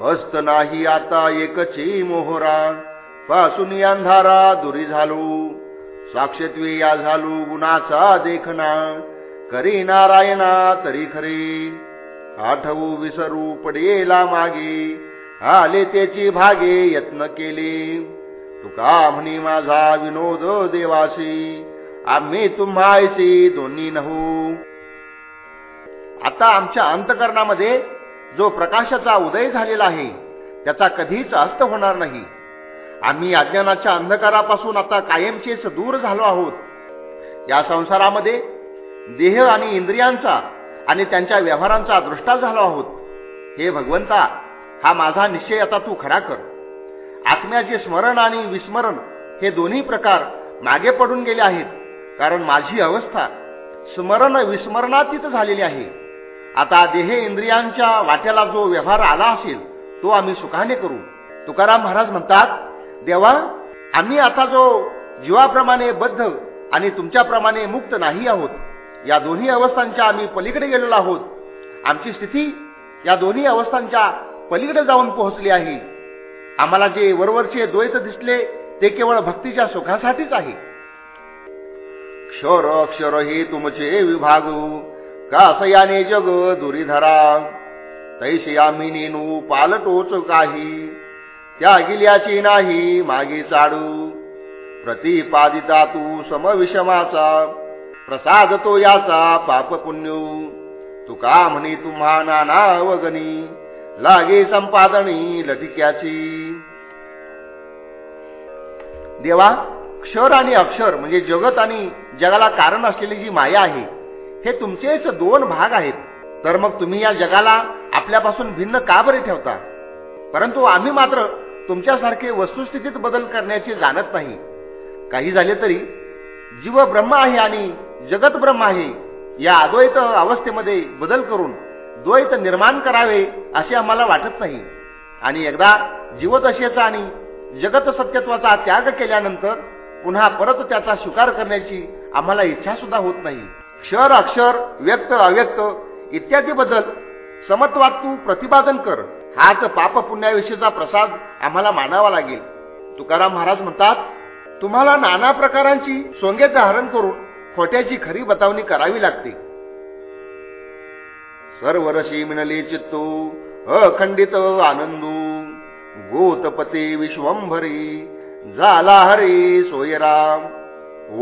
हस्त नाही आता एकची मोहरा. पासून अंधारा दुरी झालो. साक्षत्वी या झालो गुणाचा देखना करी नारायणा तरी खरे. आठवू विसरू पडेला मागे. आले त्याची भागे यत्न केले. तुका म्हणी माझा विनोद देवासी आम्ही तुम्हायचे दोन्ही नहू. आता आमच्या अंतकरणामध्ये जो प्रकाशाचा उदय झालेला आहे त्याचा कधीच अस्त होणार नाही. आम्ही अज्ञानाच्या अंधकारापासून आता कायमचेच दूर झालो आहोत. या संसारामध्ये देह आणि इंद्रियांचा आणि त्यांच्या व्यवहारांचा दृष्टा झालो आहोत. हे भगवंता हा माझा निश्चय आता तू खरा कर. आत्म्याचे स्मरण आणि विस्मरण हे दोन्ही प्रकार मागे पडून गेले आहेत. कारण माझी अवस्था स्मरण विस्मरणातीत झालेली आहे. आता देह इंद्रियांच्या वाट्याला जो व्यवहार आला असेल तो आम्ही सुखाने करू. तुकाराम महाराज म्हणतात देवा आम्ही आता जो जीवाप्रमाणे बद्ध आणि तुमच्याप्रमाणे मुक्त नाही आहोत या दोन्ही अवस्थांच्या आम्ही पलीकडे गेलेलो आहोत. आमची स्थिती या दोन्ही अवस्थांच्या पलीकडे जाऊन पोहोचली आहे. आम्हाला जे वरवरचे द्वैत दिसले ते केवळ भक्तीच्या सुखासाठीच आहे. क्षर अक्षर हे तुमचे विभागू. कास याने जग दुरीधरा. तैसे आम्ही नेनू पालटोच काही. त्या गिल्याची नाही मागे चाडू. प्रतिपादिता तू समविषमाचा. प्रसाद तो याचा पाप पुण्य तुका म्हणे तुम्हा नाना वगनी लागे संपादनी लटिक्याची. देवा क्षर आणि अक्षर म्हणजे जगत आणि जगाला कारण असलेली जी माया आहे हे तुमचेच दोन भाग आहेत. तर मग तुम्ही या जगाला आपल्यापासून भिन्न का बरे ठेवता? परंतु आम्ही मात्र तुमच्यासारखे वस्तुस्थितीत बदल करण्याचे जाणत नाही. काही झाले तरी जीव ब्रह्म आहे आणि जगत ब्रह्म आहे या अद्वैत अवस्थेमध्ये बदल करून द्वैत निर्माण करावे असे आम्हाला वाटत नाही. आणि एकदा जीवदशेचा आणि जगत सत्यत्वाचा त्याग केल्यानंतर पुन्हा परत त्याचा स्वीकार करण्याची आम्हाला इच्छा सुद्धा होत नाही. क्षर अक्षर व्यक्त अव्यक्त इत्यादी बदल समत्वात तू प्रतिपादन कर. हाच पाप पुण्याविषयीचा प्रसाद आम्हाला मानावा लागेल. तुकाराम महाराज म्हणतात तुम्हाला नाना प्रकारांची सोंगे धारण करून खोट्याची खरी बतावणी करावी लागते. सर्व रशी मिळाली चित्तो अखंडित आनंदू गोतपते विश्वंभरी झाला हरे सोयराम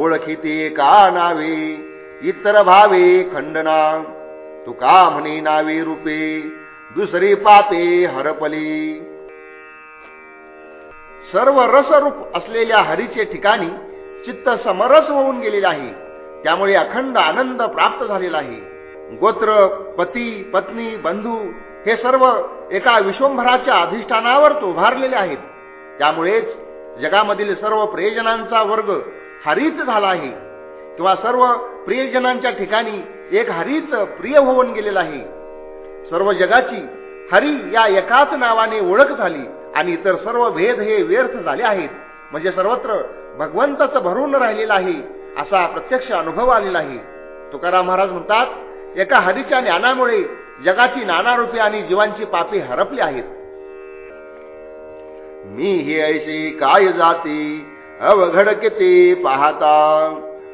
ओळखी ते का नावे इतर भावे खंडना. तुका म्हणे नावे रूपे दुसरी पापे हरपली. सर्व रसरूप असलेल्या हरीचे ठिकाणी चित्त समरस होऊन गेलेले आहे. त्यामुळे अखंड आनंद प्राप्त झालेला आहे. गोत्र पती पत्नी बंधू हे सर्व एका विश्वंभराच्या अधिष्ठानावर उभारलेले आहेत. त्यामुळेच जगामधील सर्व प्रयोजनांचा वर्ग हरीच झाला आहे. किंवा सर्व प्रियजनांच्या ठिकाणी एक हरीच प्रिय होऊन गेलेला आहे. सर्व जगाची हरी या एकाच नावाने ओळख झाली आणि इतर सर्व भेद हे व्यर्थ झाले आहेत. म्हणजे सर्वत्र भगवंतच भरून राहिलेला आहे असा प्रत्यक्ष अनुभव आलेला आहे. तुकाराम महाराज म्हणतात एका हरीच्या ज्ञानामुळे जगाची नाना रूपे आणि जीवांची पापे हरपली आहेत. मी हे ऐसे काय जाते अवघड किती पाहता?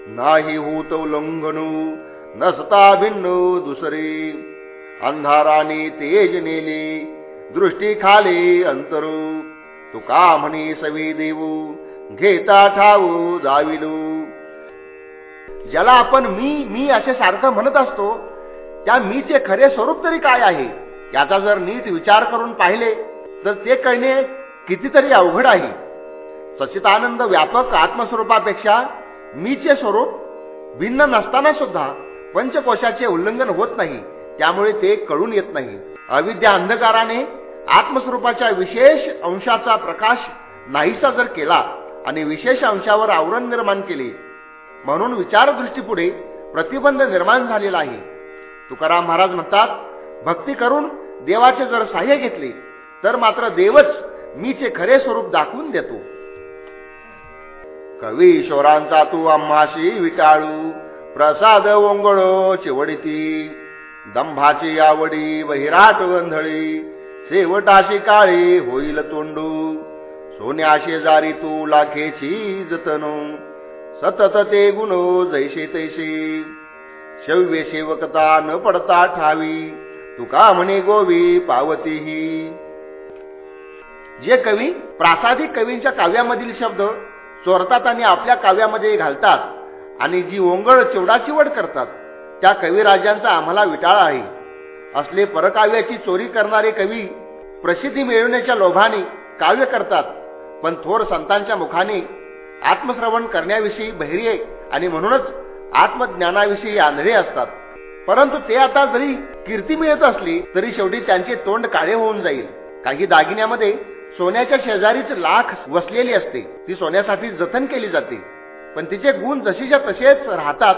नाही होत उल्लंघनू नसता भिन्न दुसरी. अंधाराने तेज नेले दृष्टी खाले अंतरू. तुका म्हणे सवी देऊ घेता ठाऊ जाविलू. ज्याला आपण मी मी असे सारखं म्हणत असतो त्या मीचे खरे स्वरूप तरी काय आहे? याचा जर नीट विचार करून पाहिले तर ते कळणे कितीतरी अवघड आहे. सचितानंद व्यापक आत्मस्वरूपापेक्षा मीचे स्वरूप भिन्न नसताना सुद्धा पंचकोशाचे उल्लंघन होत नाही. त्यामुळे ते कळून येत नाही. अविद्या अंधकाराने आत्मस्वरूपाच्या विशेष अंशाचा प्रकाश नाहीसा जर केला आणि विशेष अंशावर आवरण निर्माण केले म्हणून विचारदृष्टीपुढे प्रतिबंध निर्माण झालेला आहे. तुकाराम महाराज म्हणतात भक्ती करून देवाचे जर सहाय्य घेतले तर मात्र देवच मीचे खरे स्वरूप दाखवून देतो. कवी ईश्वरांचा तू आम्हाशी विटाळू. प्रसाद ओंगळो चिवडिती. दंभाची आवडी वहिराट गंधळी शेवटाशी काळी होईल तोंडू. सोन्याशे जारी तू लाखेची जतन. सतत ते गुणो जैसे तैसे. शव्य सेवकता न पडता ठावी. तुका म्हणे गोवी पावतीही. जे कवी प्रासादिक कवींच्या काव्यामधील शब्द चोरतात आणि आपल्या काव्यामध्ये घालतात. आणि जी ओंगळ चिवडाचिवड करतात त्या कविराजांचा आम्हाला विटाळा आहे. असले परकाव्याची चोरी करणारे कवी प्रसिद्धी मिळवण्याच्या लोभाने काव्य करतात पण थोर संतांच्या मुखाने आत्मश्रवण करण्याविषयी बहिरे आणि म्हणूनच आत्मज्ञानाविषयी आंधळे असतात. परंतु ते आता जरी कीर्ती मिळत असली तरी शेवटी त्यांचे तोंड काळे होऊन जाईल. काही दागिन्यामध्ये सोन्याच्या शेजारीच लाख वसलेली असते. ती सोन्यासाठी जतन केली जाते. पण तिचे गुण जशीच्या तसेच राहतात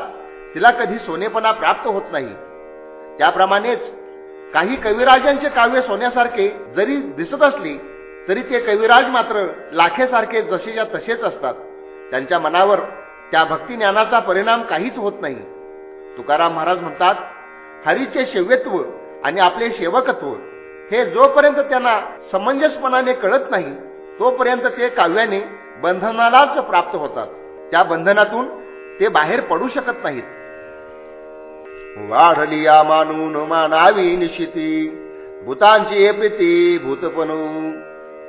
तिला कधी सोनेपणा प्राप्त होत नाही. त्याप्रमाणेच काही कविराजांचे काव्य सोन्यासारखे जरी दिसत असली तरी ते कविराज मात्र लाखेसारखे जसेच्या तसेच असतात. त्यांच्या मनावर त्या भक्तिज्ञानाचा परिणाम काहीच होत नाही. तुकाराम महाराज म्हणतात हरीचे शेव्यत्व आणि आपले सेवकत्व हे जोपर्यंत त्यांना समंजसपणाने कळत नाही तोपर्यंत ते काव्याने बंधनालाच प्राप्त होतात. त्या बंधनातून ते बाहेर पडू शकत नाहीत. वाढली या मानून मानावी निशिती भूतांची प्रीती भूतपणू.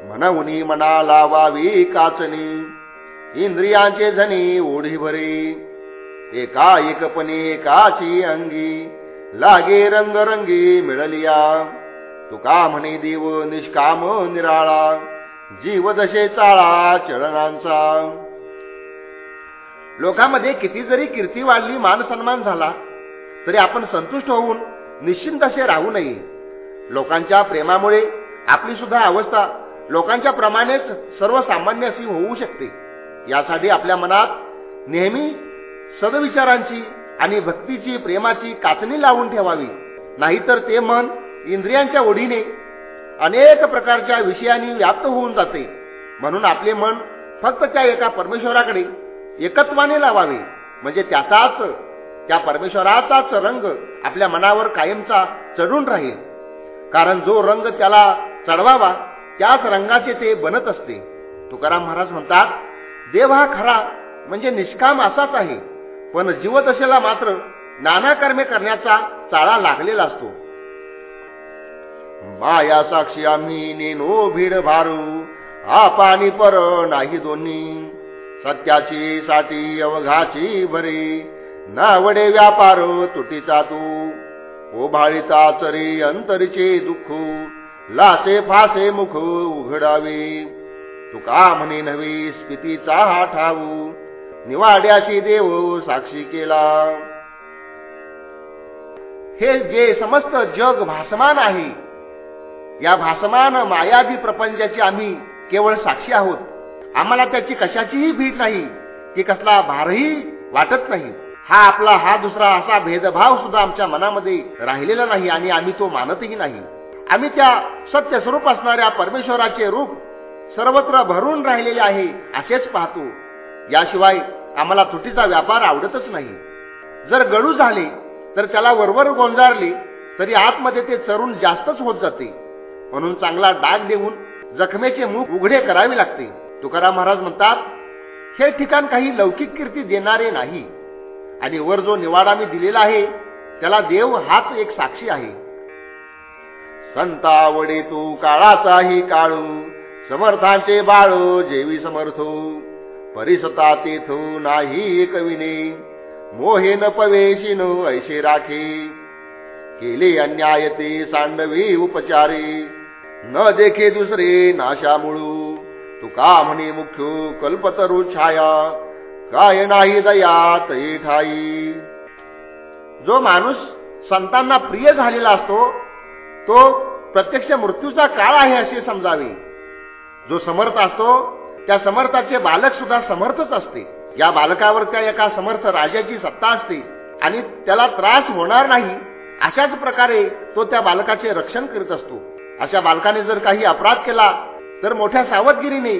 म्हणून मना लावावी काचनी इंद्रियांचे झनी ओढी भरी. एका एकपणे एकाची अंगी लागे रंगरंगी मिळलिया तुका म्हणे देव निष्काम निराळा जीव दशे चाळा चरणांचा. लोकांमध्ये किती जरी कीर्ती वाढली मान सन्मान झाला तरी आपण संतुष्ट होऊन निश्चिंत असे राहू नये. लोकांच्या प्रेमामुळे आपली सुद्धा अवस्था लोकांच्या प्रमाणेच सर्वसामान्य अशी होऊ शकते. यासाठी आपल्या मनात नेहमी सदविचारांची आणि भक्तीची प्रेमाची काचणी लावून ठेवावी. नाहीतर ते मन इंद्रियांच्या ओढीने अनेक प्रकारच्या विषयांनी व्याप्त होऊन जाते. म्हणून आपले मन फक्त त्या एका परमेश्वराकडे एकत्वाने लावावे. म्हणजे त्याचाच त्या परमेश्वराचाच रंग आपल्या मनावर कायमचा चढून राहील. कारण जो रंग त्याला चढवावा त्याच रंगाचे ते बनत असते. तुकाराम महाराज म्हणतात देव हा खरा म्हणजे निष्काम असाच आहे. पण जीवदशेला मात्र नाना कर्मे करण्याचा चाळा लागलेला असतो. माया साक्षी आम्ही नेनो भीड भारू. हा पर नाही दोन्ही. सत्याची साठी अवघाची भरी. नावडे व्यापार तुटीचा तू. ओभाळीचा चरी अंतरीचे दुःख. लासे फासे मुख उघडावे. तुका म्हणे नवी स्थितीचा हा ठाऊ. निवाड्याची देव साक्षी केला. हे जे समस्त जग भासमान आहे या भासमान मायादी प्रपंचाची आम्ही केवळ साक्षी आहोत. आम्हाला त्याची कशाचीही भीत नाही. की कसला भारही वाटत नाही. हा आपला हा दुसरा असा भेदभाव सुद्धा आमच्या मनामध्ये राहिलेला नाही आणि आम्ही तो मानतही नाही. आम्ही त्या सत्य स्वरूप असणाऱ्या परमेश्वराचे रूप सर्वत्र भरून राहिलेले आहे असेच पाहतो. याशिवाय आम्हाला तुटीचा व्यापार आवडतच नाही. जर गळू झाले तर त्याला वरवर गोंजारले तरी आतमध्ये ते चरून जास्तच होत जाते. म्हणून चांगला डाग देऊन जखमेचे मुख उघडे करावे लागते. तुकाराम महाराज म्हणतात हे ठिकाण काही लौकिक कीर्ती देणारे नाही. आणि वर जो निवाडा मी दिलेला आहे त्याला देव हाच एक साक्षी आहे. संतावडे तू काळाचाही काळू समर्थांचे बाळू जेवी समर्थो. परिसता तेथो नाही कविने मोहे न पवेशिन ऐशे राखे. केले अन्याय ते सांडवी उपचारे. न देखे दुसरे नाशामुळू. तुका म्हणे मुख्य कल्पतरू छाया. काय नाही दयात ठाई. जो माणूस संतांना प्रिय झालेला असतो तो प्रत्यक्ष मृत्यूचा काळ आहे असे समजावे. जो समर्थ असतो त्या समर्थाचे बालक सुद्धा समर्थच असते. या बालकावर त्या एका समर्थ राजाची सत्ता असते आणि त्याला त्रास होणार नाही अशाच प्रकारे तो त्या बालकाचे रक्षण करीत असतो. अशा बालकाने जर काही अपराध केला तर मोठ्या सावधगिरीने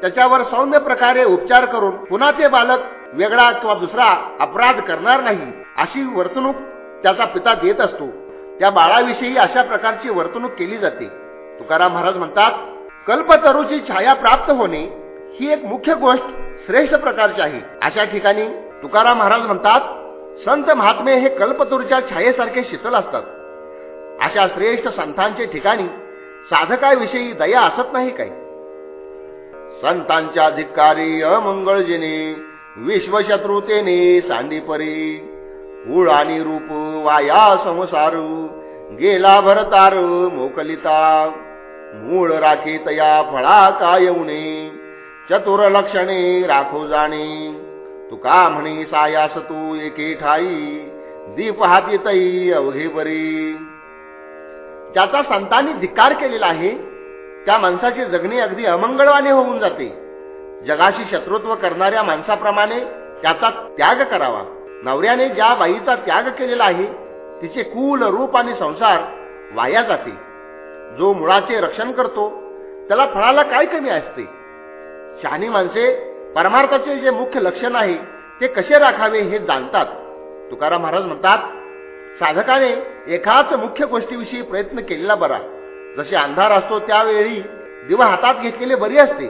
त्याच्यावर सौम्य प्रकारे उपचार करून पुन्हा ते बालक वेगळा किंवा दुसरा अपराध करणार नाही अशी वर्तणूक त्याचा पिता देत असतो. त्या बाळाविषयी अशा प्रकारची वर्तणूक केली जाते. तुकाराम महाराज म्हणतात कल्पतरूची छाया प्राप्त होणे ही एक मुख्य गोष्ट श्रेष्ठ प्रकारची आहे. अशा ठिकाणी तुकाराम महाराज म्हणतात संत महात्मे हे कल्पतरूच्या छायेसारखे शीतल असतात. अशा श्रेष्ठ संतांचे ठिकाणी साधकाविषयी दया असत नाही काही. संतांच्या धिक्कारी अमंगळजिने विश्वशत्रुतेने सांडीपरी कुळ आणि रूप वाया संसारू गेला भरतार मोकलिता मूळ राखी तया फळा कायवणे चतुर लक्षणे राखो जाणे. तुका म्हणे सायास तू एके ठाई दीप हाती तई अवघे बरी त्याचा संतांनी धिक्कार केलेला आहे त्या माणसाची जगणे अगदी अमंगळवाने होऊन जाते. जगाशी शत्रुत्व करणाऱ्या माणसाप्रमाणे त्याचा त्याग करावा. नवऱ्याने ज्या बाईचा त्याग केलेला आहे तिचे कुल रूप आणि संसार वाया जाते. जो मुळाचे रक्षण करतो त्याला फळाला काय कमी असते? शहाणी माणसे परमार्थाचे जे मुख्य लक्षण आहे ते कसे राखावे हे जाणतात. तुकाराम महाराज म्हणतात साधकाने एकाच मुख्य गोष्टीविषयी प्रयत्न केलेला बरा. जसे अंधार असतो त्यावेळी दिवा हातात घेतलेले बरी असते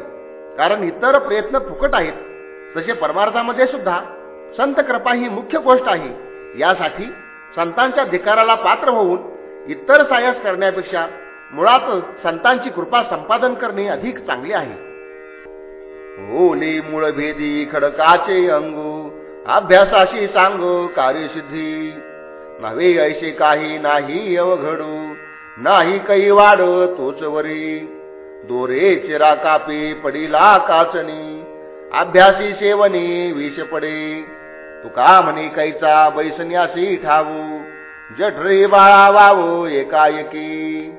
कारण इतर प्रयत्न फुकट आहेत. तसे परमार्थामध्ये सुद्धा संत कृपा ही मुख्य गोष्ट आहे. यासाठी संतांच्या धिकाराला पात्र होऊन इतर सायस करण्यापेक्षा मुळात संतांची कृपा संपादन करणे अधिक चांगले आहे. ओले मूळभेदी खडकाचे अंगू अभ्यासाशी सांग कार्यसिद्धी. नव्हे ऐसे काही नाही अवघडू. नाही काही वाढ तोच वरी. दोरे चिरा कापे पडिला काचणी. अभ्यासी सेवनी विष पडे. तुका म्हणे कैचा बैसन्यासी ठावू. जठरे बाळा वावो एकाएकी.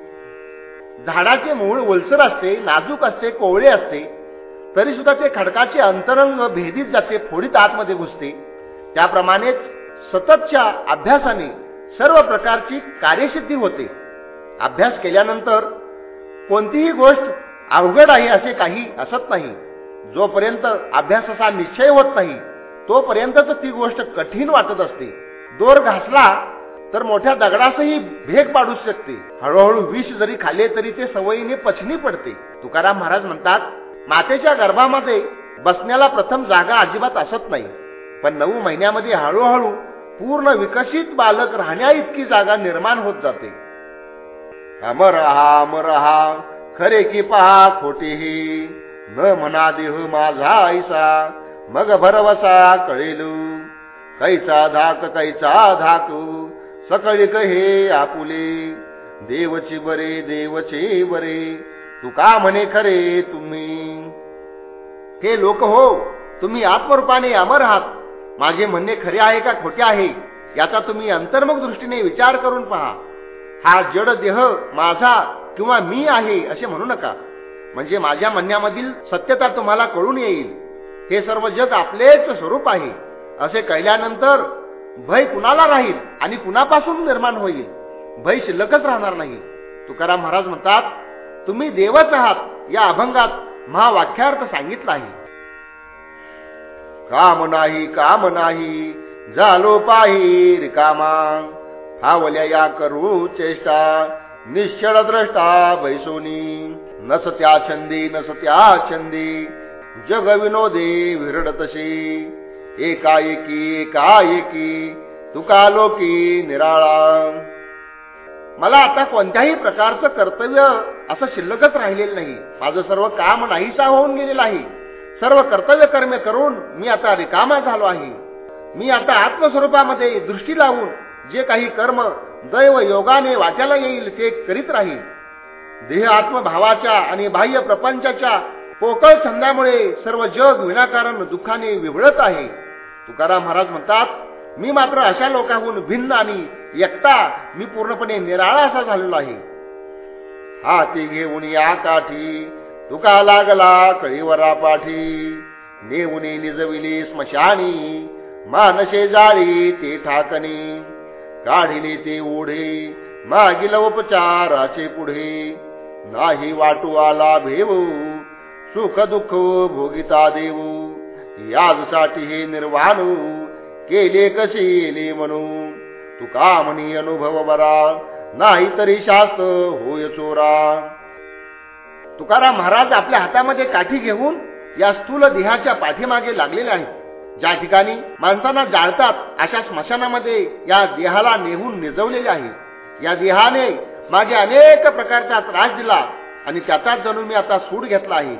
झाडाचे मूळ ओलसर असते नाजूक असते कोवळे असते. तरी सुद्धा ते खडकाचे अंतरंग भेदीत जाते फोडीत आतमध्ये घुसते. त्याप्रमाणेच सततच्या अभ्यासाने सर्व प्रकारची कार्यसिद्धी होते. अभ्यास केल्यानंतर कोणतीही गोष्ट अवघड आहे असे काही असत नाही. जोपर्यंत अभ्यासाचा निश्चय होत नाही तोपर्यंतच ती गोष्ट कठीण वाटत असते. दोर घासला तर मोठ्या दगडासही भेग पाडू शकते. हळूहळू विष जरी खाल्ले तरी ते सवयीने पचनी पडते. तुकाराम महाराज म्हणतात मातेच्या गर्भामध्ये बसण्याला प्रथम जागा अजिबात असत नाही. पण नऊ महिन्यामध्ये हळूहळू पूर्ण विकसित बालक राहण्या इतकी जागा निर्माण होत जाते. अमर हा अमर हा खरे की पहा खोटीही न म्हणा देह माझा ऐसा मग भरवसा कळेलू. कैचा धाक कैचा धाकू सकळी कहे आपुले. देवची बरे देवचे बरे तू का म्हणे खरे तुम्ही. हे लोक हो तुम्ही आत्मरूपाने अमर आहात. माझे म्हणणे खरे आहे का खोटे आहे? याचा तुम्ही अंतर्मुख दृष्टीने विचार करून पहा. हा जड देह माझा किंवा मी आहे असे म्हणू नका. म्हणजे माझ्या म्हणण्यामधील सत्यता तुम्हाला कळून येईल. हे सर्व जग आपलेच स्वरूप आहे. असे कळल्यानंतर भय कुणाला राहील आणि कुणापासून निर्माण होईल? भय शिल्लकच राहणार नाही. तुकाराम महाराज म्हणतात तुम्ही देवच आहात. या अभंगात महावाख्यार्थ सांगितला आहे. काम नाही काम नाही. झालो पाही रिकामा फावल्या या करू चेष्टा. निश्चळ द्रष्टा बैसोनी. नसत्या छंदी नसत्या छंदी. जग विनोदे विरडतशी एकाएकी एकाएकी. तुका लोकी निराळा. मला आता कोणत्याही प्रकारचं कर्तव्य असं शिल्लकच राहिलेलं नाही. माझं सर्व काम नाहीसा होऊन गेलेलं आहे. सर्व कर्तव्य कर्मे करून मी आता रिकामा झालो आहे. मी आता आत्मस्वरूपामध्ये दृष्टी लावून जे काही कर्म दैव योगाने वाट्याला येईल ते करीत राहील देह आत्मभावाच्या आणि बाह्य प्रपंचाच्या पोकळ छंदामुळे सर्व जग विनाकारण दुःखाने विवळत आहे. तुकाराम महाराज म्हणतात मी मात्र अशा लोकांहून भिन्न आणि एकटा मी पूर्णपणे निराळा असा झालेलो आहे. हाती घेऊन या काठी तुका लागला कळीवरा पाठी. नेऊनी निजविली स्मशानी मानसे जाळी ते ठाकणी काढिले ते ओढे मागील उपचाराचे पुढे. नाही वाटू आला भेव सुख दुःख भोगिता देऊ याजसाठी हे निर्वाणू केले कसे म्हणू? तुका म्हणी अनुभव बरा नाही तरी शास्त्र होय चोरा. तुकाराम महाराज आपल्या हातामध्ये काठी घेऊन या स्थूल देहाच्या पाठीमागे लागलेले आहेत. ज्या ठिकाणी माणसांना जाळतात अशा स्मशानामध्ये या देहाला नेहून निजवलेले आहे. या देहाने मागे अनेक प्रकारचा त्रास दिला आणि त्याचाच जणू मी आता सूड घेतला आहे.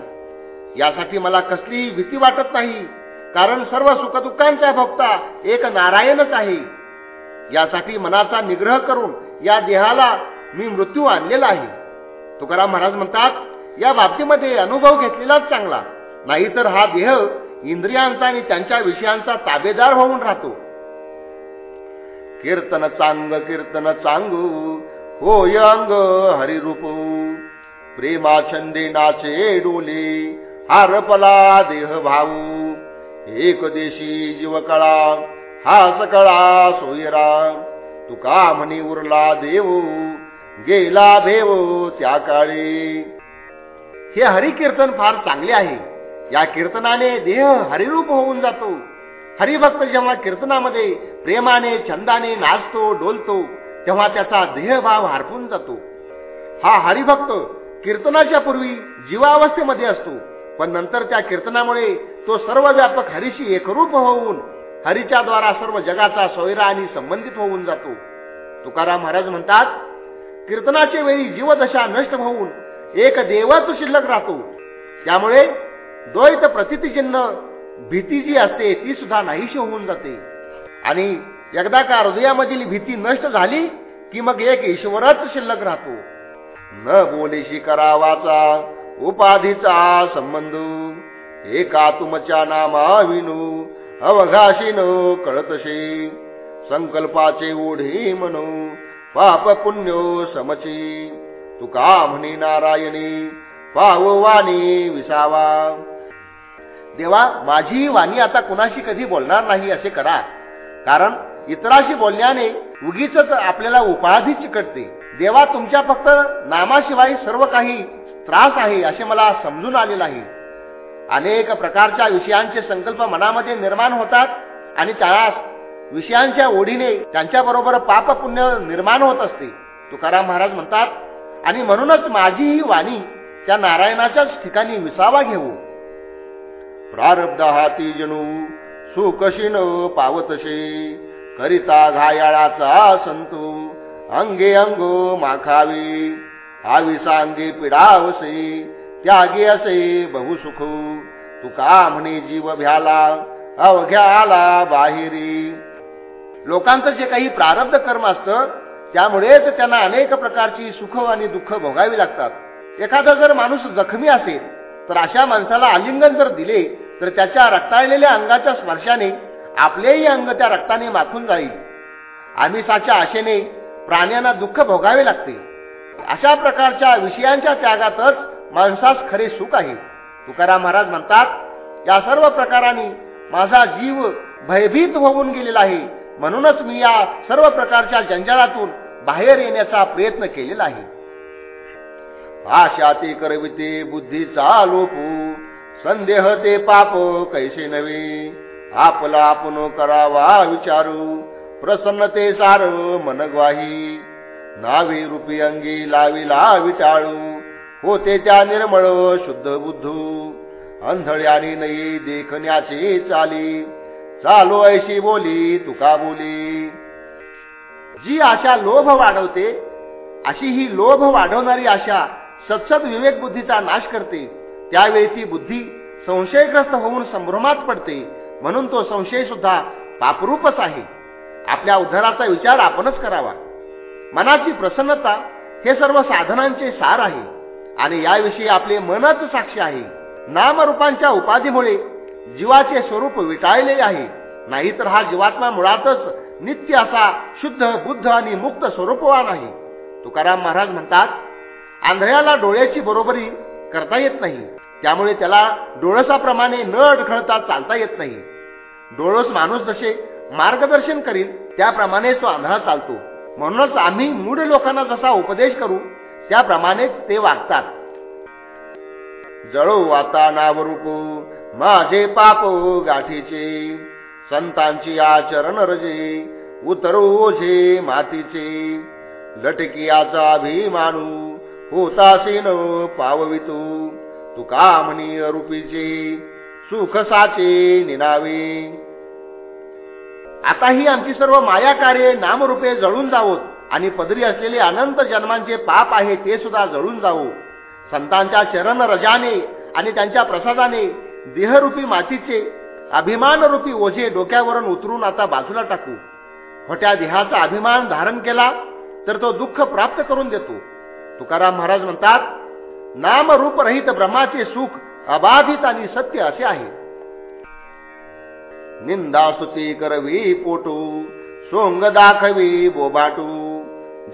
यासाठी मला कसलीही भीती वाटत नाही कारण सर्व सुखदुःखांचा भोगता एक नारायणच आहे. यासाठी मनाचा निग्रह करून या देहाला मी मृत्यू आणलेला आहे. तुकाराम महाराज म्हणतात या बाबतीमध्ये अनुभव घेतलेलाच चांगला. नाहीतर हा देह इंद्रियांचा आणि त्यांच्या विषयांचा ताबेदार होऊन राहतो. कीर्तन चांग कीर्तन चांगू होय अंग हरिरूप. प्रेमा छंदे नाचे डोले हारपला देह भाऊ एक देशी जीवकळा हा सकळा सोयरा. तुका म्हणी उरला देव गेला भेव त्या काळी. हे हरिकीर्तन फार चांगले आहे. या कीर्तनाने देह हरिरूप होऊन जातो. हरिभक्त जेव्हा कीर्तनामध्ये प्रेमाने छंदाने नाचतो डोलतो तेव्हा त्याचा देहभाव हरपून जातो. हा हरिभक्त कीर्तनाच्या पूर्वी जीवावस्थेमध्ये असतो. पण नंतर त्या कीर्तनामुळे तो सर्व व्यापक हरीशी एकरूप होऊन हरीच्या द्वारा सर्व जगाचा सोयरा आणि संबंधित होऊन जातो. तुकाराम महाराज म्हणतात कीर्तनाच्या वेळी जीवदशा नष्ट होऊन एक देवच शिल्लक राहतो. त्यामुळे द्वैत प्रतितीचिन्ह भीती जी असते ती सुद्धा नाहीशी होऊन जाते. आणि एकदा का हृदयामधील भीती नष्ट झाली की मग एक ईश्वरच शिल्लक राहतो. न बोलेशी करावाचा उपाधीचा संबंध. एका तुमच्या नामा विनू अवघाशीन कळतशी संकल्पाचे ओढे म्हणू पाप पुण्यो समची. तुका म्हणे नारायणी पाववाणी विसावा. देवा माझी वाणी आता कुणाशी कधी बोलणार नाही असे करा. कारण इतराशी बोलण्याने उगीच आपल्याला उपाधी चिकटते. देवा तुमच्या फक्त नामाशिवाय सर्व काही त्रास आहे असे मला समजून आलेलं आहे अनेक प्रकारच्या विषयांचे संकल्प मनामध्ये निर्माण होतात आणि त्यास विषयांच्या ओढीने त्यांच्याबरोबर पाप पुण्य निर्माण होत असते. तुकाराम महाराज म्हणतात आणि म्हणूनच माझी ही वाणी त्या नारायणाच्याच ठिकाणी विसावा घेऊ. प्रारब्ध हाती जणू सुकशीन पावतशे करिता घायाळाचा संतू अंगे अंग माखावी आविसांगे पिडावसे त्यागे असे बहुसुख तुका म्हणे जीव भ्याला अवघ्या आला बाहेरी. लोकांचं जे काही प्रारब्ध कर्म असतं त्यामुळेच त्यांना अनेक प्रकारची सुख आणि दुःख भोगावी लागतात. एखादा जर माणूस जखमी असेल तर अशा माणसाला आलिंगन जर दिले तर त्याच्या रक्ताळलेल्या अंगाच्या स्पर्शाने आपलेही अंग त्या रक्ताने माखून जाईल. आमिषाच्या आशेने प्राण्यांना दुःख भोगावे लागते. अशा प्रकारच्या विषयांच्या त्यागातच माणसास खरे सुख आहे. तुकाराम महाराज म्हणतात या सर्व प्रकाराने माझा जीव भयभीत होऊन गेलेला आहे. म्हणूनच मी या सर्व प्रकारच्या जंजाळातून बाहेर येण्याचा प्रयत्न केलेला आहे. भाषा ते करविते बुद्धीचा लोपू संदेह ते पाप कैसे नवे आपला आपण करावा विचारू. प्रसन्नते सार मनग्वाही नावे रूपी अंगी लाविला विटाळू. होते त्या निर्मळ शुद्ध बुद्धू. अंधळ्याने नयी देखण्याचे चाली. चालो ऐशी बोली तुका बोली. जी आशा लोभ वाढवते अशी ही लोभ वाढवणारी आशा सत्सद विवेक बुद्धीचा नाश करते. त्यावेळी ती बुद्धी संशयग्रस्त होऊन संभ्रमात पडते. म्हणून तो संशय सुद्धा पापरूपच आहे. आपल्या उद्धाराचा विचार आपणच करावा. मनाची प्रसन्नता हे सर्व साधनांचे सार आहे. आणि याविषयी आपले मनच साक्षी आहे. नामरूपांच्या उपाधीमुळे जीवाचे स्वरूप विटाळले आहे. नाहीतर हा जीवात्मा मुळातच नित्य असा शुद्ध बुद्ध आणि मुक्त स्वरूपवान आहे. तुकाराम महाराज म्हणतात आंधळ्याला डोळ्याची बरोबरी करता येत नाही. त्यामुळे त्याला डोळसाप्रमाणे न अडखळता चालता येत नाही. डोळस माणूस जसे मार्गदर्शन करील त्याप्रमाणे तो आंधळा चालतो. म्हणूनच आम्ही मूढ लोकांना जसा उपदेश करू त्याप्रमाणेच ते वागतात. जळो आता नावरूप माझे पाप गाठीचे संतांची आचरण रजे उतरो ओझे मातीचे. लटकियाचा अभिमानू होतासीन न पाववितू. तुका म्हणी अरूपीचे सुख साचे निनावे. आता ही आमची सर्व माया कार्ये नामरूपे जळून जावोत आणि पदरी असलेले अनंत जन्मांचे पाप आहे ते सुद्धा जळून जावो. संतांच्या चरण रजाने आणि त्यांच्या प्रसादाने देहरूपी मातीचे अभिमानरूपी ओझे डोक्यावरून उतरून आता बाजूला टाकू. खोट्या देहाचा अभिमान धारण केला तर तो दुःख प्राप्त करून देतो. तुकाराम महाराज म्हणतात नामरूप रहित ब्रह्माचे सुख अबाधित आणि सत्य असे आहे. निंदा सुती करवी पोटू सोंग दाखवी बोबाटू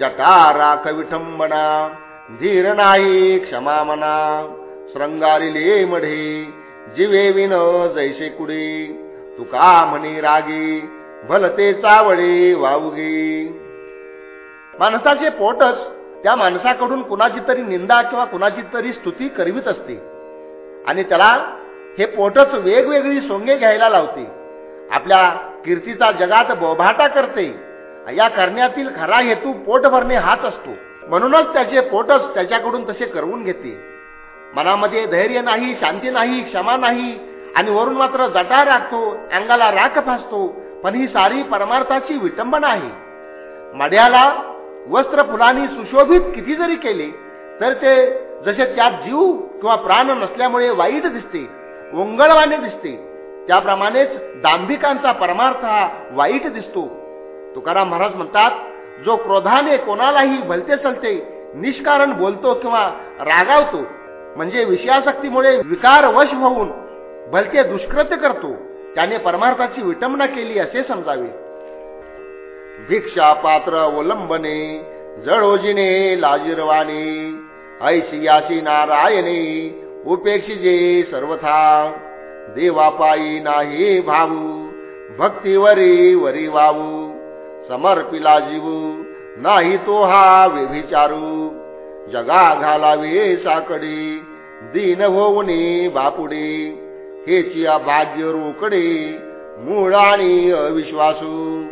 जटा राखवी ठंबना धीर नाही क्षमा मना श्रंगारिले मढे जिवे विन जैसे कुडे तुका म्हणे रागी भलते चावळे वावगे माणसाचे पोटच त्या माणसाकडून कुणाची तरी निंदा किंवा कुणाची तरी स्तुती करवीत असते. आणि त्याला हे पोटच वेगवेगळी सोंगे घ्यायला लावते. आपल्या कीर्तीचा जगात बोभाटा करते. या करण्यातील खरा हेतू पोट भरणे हाच असतो. म्हणूनच त्याचे पोटच त्याच्याकडून तसे करवून घेते. मनामध्ये धैर्य नाही शांती नाही क्षमा नाही. आणि वरून मात्र जटा राखतो अंगाला राख फासतो पण ही सारी परमार्थाची विटंबना आहे. मड्याला वस्त्र फुलांनी सुशोभित किती जरी केले तर ते जसे त्यात जीव किंवा प्राण नसल्यामुळे वाईट दिसते ओंगळवाने दिसते. त्याप्रमाणेच दांभिकांचा परमार्थ हा वाईट दिसतो. तुकाराम महाराज म्हणतात जो क्रोधाने कोणालाही भलते चलते निष्कारण बोलतो किंवा रागावतो म्हणजे विषयासक्तीमुळे विकार वश होऊन भलते दुष्कृत्य करतो त्याने परमार्थाची विटंबना केली असे समजावे. भिक्षा पात्र अवलंबने जळोजिने लाजिरवाने ऐशियाशी नारायणे उपेक्षिजे सर्वथा. देवापायी नाही भाऊ भक्तीवरी वरी वावू समर्पिला जीवू नाही तो हा व्यभिचारू. जगा घालावे साकडे. दीन होऊने बापुडे. हेची भाग्य रोकडे मूळ आणि अविश्वासू.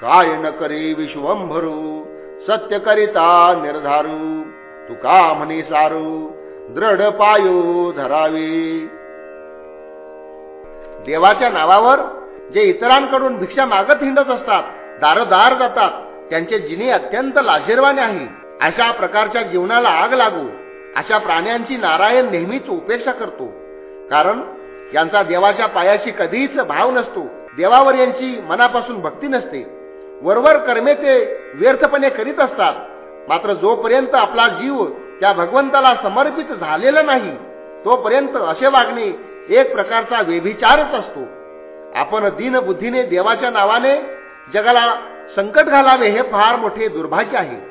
काय न करी विश्वंभरू सत्य करिता निर्धारू. तुका म्हणी सारू दृढ पायो धरावी. देवाच्या नावावर जे इतरांकडून भिक्षा मागत हिंडत असतात दारोदार जातात त्यांचे जिने अत्यंत लाजीरवाने आहे. अशा प्रकारच्या जीवनाला आग लागू अशा प्राण्यांची नारायण नेहमीच उपेक्षा करतो. कारण यांचा देवाच्या पायाशी कधीच भाव नसतो. देवावर यांची मनापासून भक्ती नसते. वरवर कर्मे ते व्यर्थपणे करीत असतात. मात्र जोपर्यंत आपला जीव त्या भगवंताला समर्पित झालेला नाही तोपर्यंत असे वागणे एक प्रकारचा व्यभिचारच असतो. आपण दीनबुद्धीने देवाच्या नावाने जगाला संकट घालावे हे फार मोठे दुर्भाग्य आहे.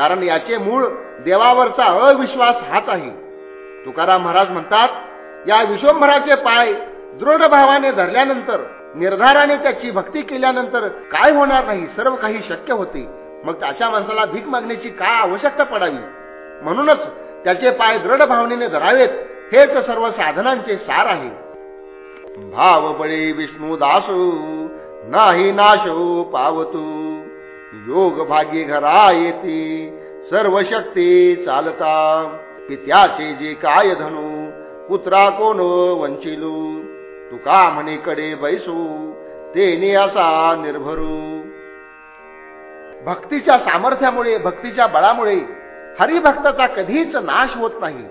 कारण याचे मूळ देवावरचा अविश्वास हाच आहे. तुकाराम महाराज म्हणतात या विश्वंभराचे पाय दृढ भावाने धरल्यानंतर निर्धाराने त्याची भक्ती केल्यानंतर काय होणार नाही सर्व काही शक्य होते. मग अशा माणसाला भीक मागण्याची काय आवश्यकता पडावी? म्हणूनच त्याचे पाय दृढ भावनेने धरावेत हेच सर्व साधनांचे सार आहे. भावबळी विष्णू दासू नाही नाशो पावतू. योग भागी घरा येते सर्व शक्ती चालता. पित्याचे जे काय धनु पुत्रा कोण वंचिलू? तुका म्हणेकडे बैसू तेने असा निर्भरू. भक्तीच्या सामर्थ्यामुळे भक्तीच्या बळामुळे हरिभक्ताचा कधीच नाश होत नाही.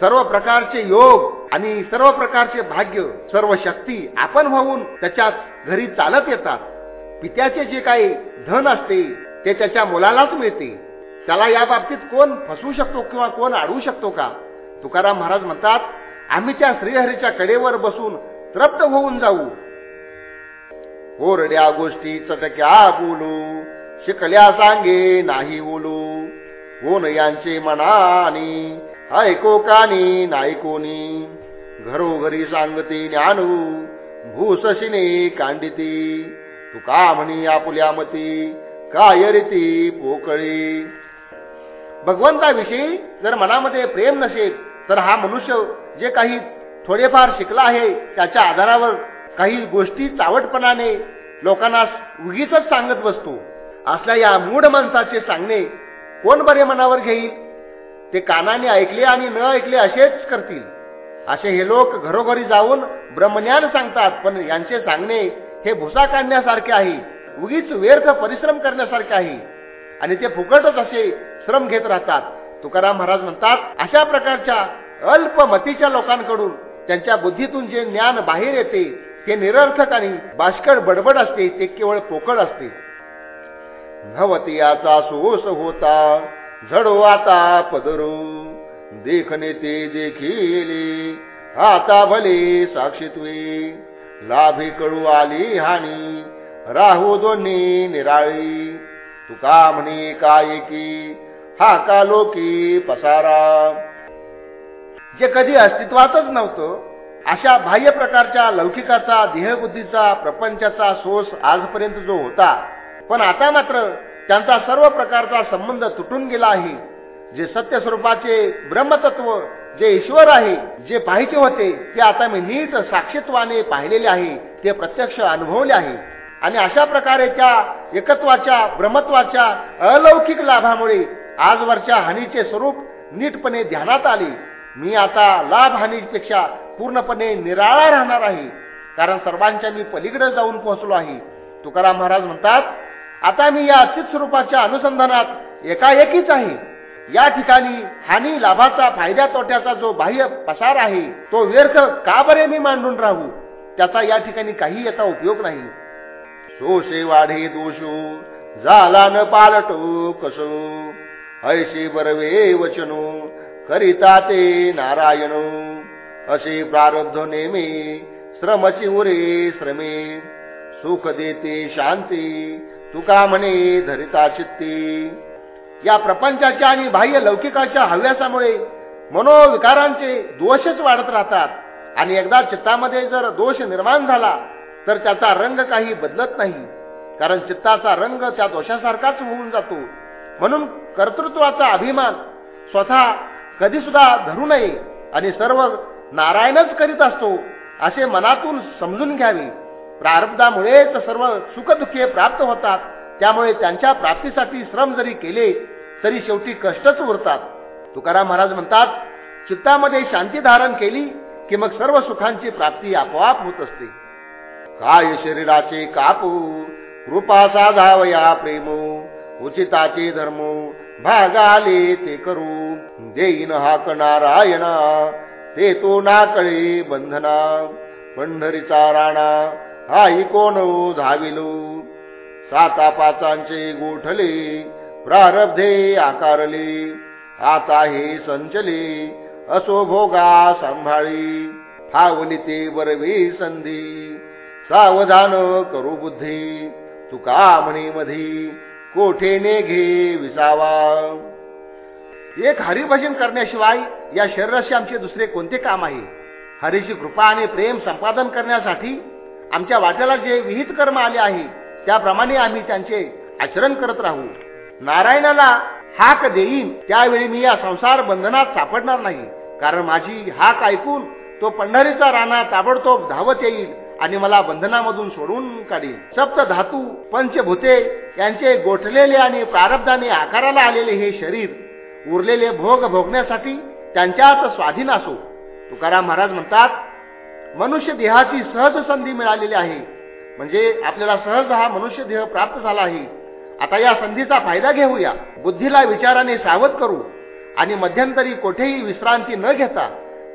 सर्व प्रकारचे योग आणि सर्व प्रकारचे भाग्य सर्व शक्ती आपण होऊन त्याच्यात घरी चालत येतात. पित्याचे जे काही धन असते ते त्याच्या मुलालाच मिळते. त्याला या बाबतीत कोण फसवू शकतो किंवा कोण अडवू शकतो का? तुकाराम महाराज म्हणतात आम्ही त्या श्रीहरीच्या कडेवर बसून तृप्त होऊन जाऊ. ओरड्या गोष्टी चटक्या बोलू शिकल्या सांगे नाही बोलू. कोण यांचे मनानी ऐको कानी नाही कोणी. घरोघरी सांगते ज्ञानू भूसशिने कांडिती. तुका म्हणी आपुल्या मती काय रीती पोकळी. भगवंताविषयी जर मनामध्ये प्रेम नसेल तर हा मनुष्य जे काही थोडेफार शिकला आहे त्याच्या आधारावर काही गोष्टी चावटपणाने लोकांना उगीच सांगत बसतो. असल्या या मूढ माणसाचे सांगणे कोण बरे मनावर घेईल? ते कानाने ऐकले आणि न ऐकले असेच करतील. असे हे लोक घरोघरी जाऊन ब्रह्मज्ञान सांगतात पण यांचे सांगणे हे भुसा काढण्यासारखे आहे. उगीच व्यर्थ परिश्रम करण्यासारखे आहे. आणि ते फुकटच असे श्रम घेत राहतात. तुकाराम महाराज म्हणतात अशा प्रकारच्या अल्पमतीच्या लोकांकडून त्यांच्या बुद्धीतून जे ज्ञान बाहेर येते ते निरर्थक आणि बाष्कळ बडबड असते ते केवळ पोकळ असते. नवतियाचा सोस होता झडो आता पदरू. देखने ते देखील आता भले साक्षीत्वे लाभी कळू आली हानी. राहू दोन्ही निराळी. तुका म्हणे काय की हा का लोकी पसारा? जे कधी अस्तित्वातच नव्हतं अशा बाह्य प्रकारच्या लौकिकाचा देहबुद्धीचा प्रपंचाचा सोस आजपर्यंत जो होता पण आता मात्र त्यांचा सर्व प्रकारचा संबंध तुटून गेला आहे. जे सत्य स्वरूपाचे ब्रह्मतत्व जे ईश्वर आहे जे पाहिजे होते ते आता मी नीट साक्षीत्वाने पाहिलेले आहे ते प्रत्यक्ष अनुभवले आहे. आणि अशा प्रकारे त्या एकत्वाच्या ब्रह्मत्वाच्या अलौकिक लाभामुळे आजवरच्या हानीचे स्वरूप नीटपणे ध्यानात आले. मी आता लाभ हानीपेक्षा पूर्णपणे निराळा राहणार आहे. कारण सर्वांच्या मी पलीकडे जाऊन पोहोचलो आहे. तुकाराम महाराज म्हणतात आता मी या अचित स्वरूपाच्या अनुसंधानात एकाएकीच आहे. या ठिकाणी हानी लाभाचा फायद्या तोट्याचा जो बाह्य पसार आहे तो व्यर्थ का बरे मी मांडून राहू? त्याचा या ठिकाणी काही याचा उपयोग नाही. सोशे वाढे दोषो झाला न पालटो कसो? ऐशी बरवे वचनो करिता ते नारायण. असे प्रारब्ध नेमे श्रमची उरे श्रमे. सुख देते शांती तुका म्हणे धरिता चित्ती. या प्रपंचाच्या आणि बाह्य लौकिकाच्या हव्यासामुळे मनोविकारांचे दोषच वाढत राहतात. आणि एकदा चित्तामध्ये जर दोष निर्माण झाला तर त्याचा रंग काही बदलत नाही. कारण चित्ताचा रंग त्या दोषासारखाच होऊन जातो. म्हणून कर्तृत्वाचा अभिमान स्वतः कधी सुद्धा धरू नये आणि सर्व नारायणच करीत असतो असे मनातून समजून घ्यावे. प्रारब्धामुळेच सर्व सुखदुःखे प्राप्त होतात. त्यामुळे त्यांच्या प्राप्तीसाठी श्रम जरी केले तरी शेवटी कष्टच उरतात. तुकाराम महाराज म्हणतात चित्तामध्ये शांती धारण केली की मग सर्व सुखांची प्राप्ती आपोआप होत असते. काय शरीराचे कापू कृपा साधावया प्रेम उचिताचे धर्म भागाले ते करू देईन हाक नारायणा ते तो नाकळे बंधना पंढरीचा राणा हाई कोण धाविलो. साता पाचांचे गोठले प्रारब्धे आकारले. आता हे संचले असो भोगा सांभाळी. फावली ते बरवी संधी. सावधान करू बुद्धी. तुका म्हणी मधी कोठेने घे विसावा. एक हरिभजन करण्याशिवाय या शरीराशी आमचे दुसरे कोणते काम आहे? हरीची कृपा आणि प्रेम संपादन करण्यासाठी आमच्या वाट्याला जे विहित कर्म आले आहे त्याप्रमाणे आम्ही त्यांचे आचरण करत राहू. नारायणाला हाक देईन त्यावेळी मी या संसार बंधनात सापडणार नाही. कारण माझी हाक ऐकून तो पंढरीचा राणा ताबडतोब धावत येईल आणि मला बंधनामधून सोडून काढेल सप्त धातू पंचभूते यांचे गोठलेले आणि प्रारब्धाने आकाराला आलेले हे शरीर उरलेले भोग भोगण्यासाठी त्यांच्यात स्वाधीन असो. तुकाराम महाराज म्हणतात मनुष्य देहाची सहज संधी मिळालेली आहे. म्हणजे आपल्याला सहज हा मनुष्य देह प्राप्त झाला आहे. आता या संधीचा फायदा घेऊया. बुद्धीला विचाराने सावध करू. आणि मध्यंतरी कोठेही विश्रांती न घेता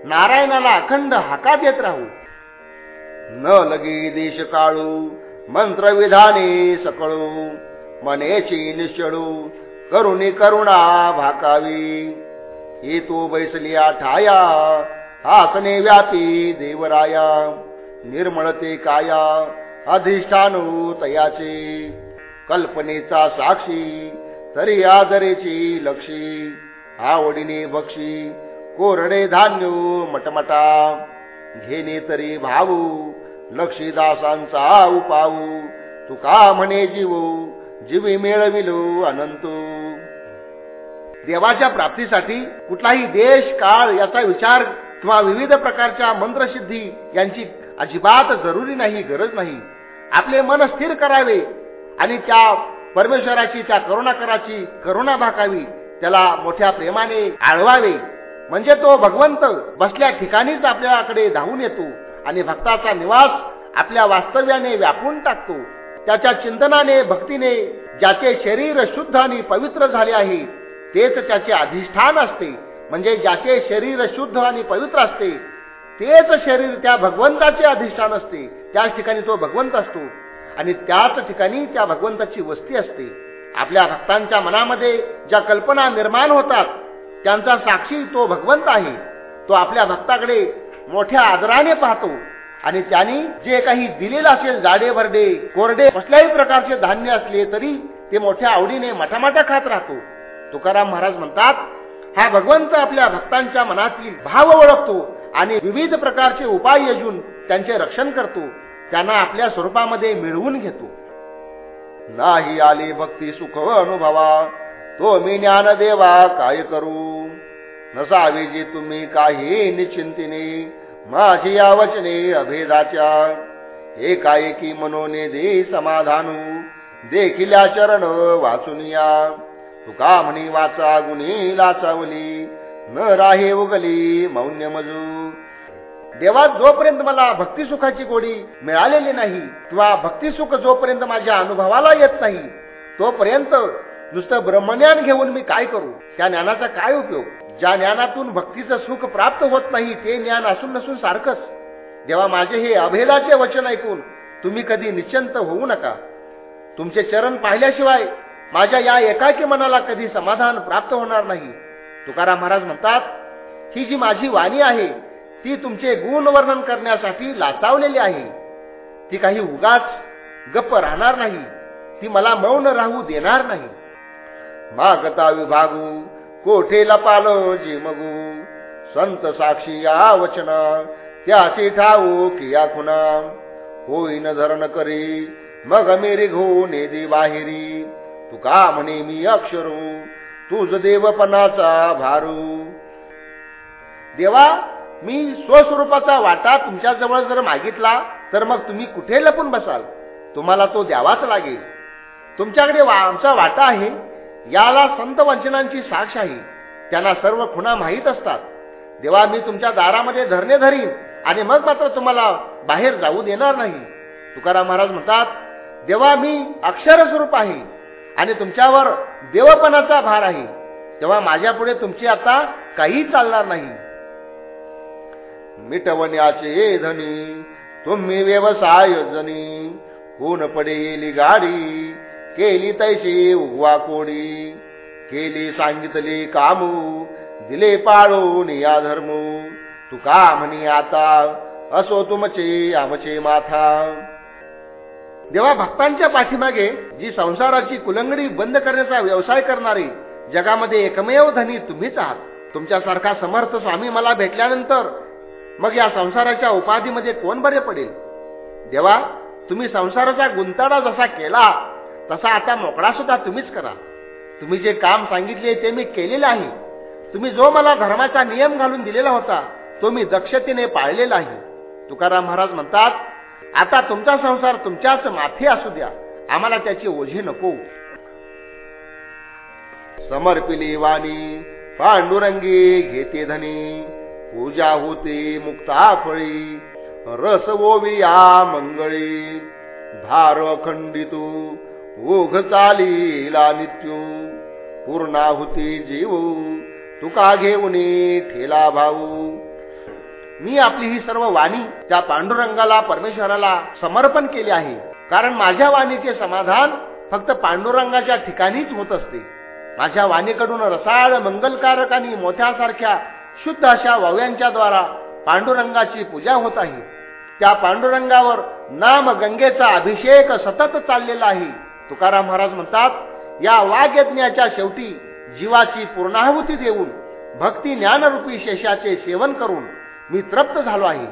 नारायणाला अखंड हाका देत राहू. न लगे देश काळू मंत्रविधाने सकळू मनेची निश्चळू करुणी करुणा भाकावी. येतो बैसलिया ठाया आसने व्यापी देवराया निर्मळते काया अधिष्ठानू तयाचे. कल्पनेचा साक्षी तरी आदरेची लक्षी. आवडीने बक्षी कोरडे धान्य मटमटा. घेणे तरी भाऊ लक्षीदासांचा उपाऊ. तुका म्हणे जीव जीवी मिळविलो अनंत. देवाच्या प्राप्तीसाठी कुठलाही देश काळ याचा विचार किंवा विविध प्रकारच्या मंत्रसिद्धी यांची अजिबात जरुरी नाही गरज नाही. आपले मन स्थिर करावे आणि त्या परमेश्वराची त्या करुणाकराची करुणा भाकावी त्याला मोठ्या प्रेमाने आळवावे. म्हणजे तो भगवंत बसल्या ठिकाणीच आपल्याकडे धावून येतो आणि भक्ताचा निवास आपल्या वास्तव्याने व्यापून टाकतो. त्याच्या चिंतनाने भक्तीने ज्याचे शरीर शुद्ध आणि पवित्र झाले आहे तेच त्याचे अधिष्ठान असते. म्हणजे ज्याचे शरीर शुद्ध आणि पवित्र असते तेच शरीर त्या भगवंताचे अधिष्ठान असते. त्याच ठिकाणी तो भगवंत असतो. आणि त्याच ठिकाणी त्या भगवंताची वस्ती असते. आपल्या भक्तांच्या मनामध्ये ज्या कल्पना निर्माण होतात त्यांचा साक्षी तो भगवंत आहे. तो आपल्या भक्ताकडे मोठ्या आदराने पाहतो आणि त्यांनी जे काही दिलेलं असेल जाडे भरडे कोरडे कसल्याही प्रकारचे धान्य असले तरी ते मोठ्या आवडीने मठामाटा खात राहतो. तुकाराम महाराज म्हणतात हा भगवंत आपल्या भक्तांच्या मनातील भाव ओळखतो आणि विविध प्रकारचे उपाय योजून त्यांचे रक्षण करतो. त्यांना आपल्या स्वरूपामध्ये मिळवून घेतो. नाही आले भक्ती सुख अनुभवा तो मी ज्ञान देवा काय करू? नसावे जे तुम्ही काही निश्चिंतीने माझी या वचने अभेदाच्या एकाएकी मनोने दे समाधानू देखिल्या चरण वाचून या. तुका म्हणी वाचा गुणी लाचावली न राहे उगली मौन्य मजू देवा जोपर्यंत मला भक्तिसुखाची गोडी मिळालेली नाही किंवा भक्तिसुख जोपर्यंत माझ्या अनुभवाला येत नाही तोपर्यंत नुसतं ब्रह्मज्ञान घेऊन मी काय करू? त्या ज्ञानाचा काय उपयोग? ज्या ज्ञानातून भक्तीचं सुख प्राप्त होत नाही ते ज्ञान असून नसून सारखंच. जेव्हा माझे हे अभेदाचे वचन ऐकून तुम्ही कधी निश्चंत होऊ नका. तुमचे चरण पाहिल्याशिवाय माझ्या या एकाकी मनाला कधी समाधान प्राप्त होणार नाही. तुकाराम महाराज म्हणतात ही जी माझी वाणी आहे ती तुमचे गुण वर्णन करण्यासाठी लाचावलेली आहे. ती काही उगाच गप्प राहणार नाही. ती मला मौन राहू देणार नाही. मागता विभागू कोठे लपालो जिमगू. संत साक्षी या वचन त्याची ठाऊ किया खुना. होईन धरण करी मग मेरी घो नेदी बाहेरी. तुका म्हणे मी अक्षरू तुझ देवपणाचा भारू. देवा मी स्वस्वरूपाचा वाटा तुमच्याजवळ जर मागितला तर मग तुम्ही कुठे लपून बसाल? तुम्हाला तो द्यावाच लागेल. तुमच्याकडे वा आमचा वाटा आहे. याला संत वंचनांची साक्ष आहे. त्यांना सर्व खुणा माहीत असतात. देवा मी तुमच्या दारामध्ये धरणे धरीन आणि मग मात्र तुम्हाला बाहेर जाऊ देणार नाही. तुकाराम महाराज म्हणतात देवा मी अक्षर स्वरूप आहे आणि तुमच्यावर देवपणाचा भार आहे. तेव्हा माझ्यापुढे तुमची आता काही चालणार नाही. मिटवण्याचे धनी तुम्ही व्यवसाय जनी कोण पडेली गाडी केली तैशी उगवा कोडी. केली सांगितली कामू दिले पाळून या धर्मू. तुका म्हणी आता असो तुमचे आमचे माथा. देवा भक्तांच्या पाठीमागे जी संसाराची कुलंगडी बंद करण्याचा व्यवसाय करणारी जगामध्ये एकमेव धनी तुम्हीच आहात. तुमच्यासारखा समर्थ स्वामी मला भेटल्यानंतर मग या संसाराच्या उपाधीमध्ये कोण बरे पडेल? देवा तुम्ही संसाराचा गुंताडा जसा केला तसा आता मोकळा सुद्धा तुम्हीच करा. तुम्ही जे काम सांगितले ते मी केलेले आहे. तुम्ही जो मला धर्माचा नियम घालून दिलेला होता तो मी दक्षतेने पाळलेला आहे. तुकाराम महाराज म्हणतात आता तुमचा संसार तुमच्याच माथी असू द्या. आम्हाला त्याची ओझे नको. समर्पिली वाणी पांडुरंगी घेते धनी. पूजा होते मुक्ता फळी रस ओविया मंगळी. धार खंडितू ओघ चालीला नित्यू. पूर्णाहुती जीव तुका घेऊन ठेला भाऊ. मी आपली ही सर्व वाणी त्या पांडुरंगाला परमेश्वराला समर्पण केली आहे. कारण माझ्या वाणीचे समाधान फक्त पांडुरंगाच्या ठिकाणीच होत असते. माझ्या वाणीकडून रसाळ मंगलकारक आणि मोठ्यासारख्या शुद्ध अशा वाव्यांच्या द्वारा पांडुरंगाची पूजा होत आहे. त्या पांडुरंगावर नाम गंगेचा अभिषेक सतत चाललेला आहे. तुकाराम महाराज म्हणतात या वाग्यज्ञाच्या शेवटी जीवाची पूर्णाहुती देऊन भक्ती ज्ञानरूपी शेषाचे सेवन करून मी तृप्त झालो आहे.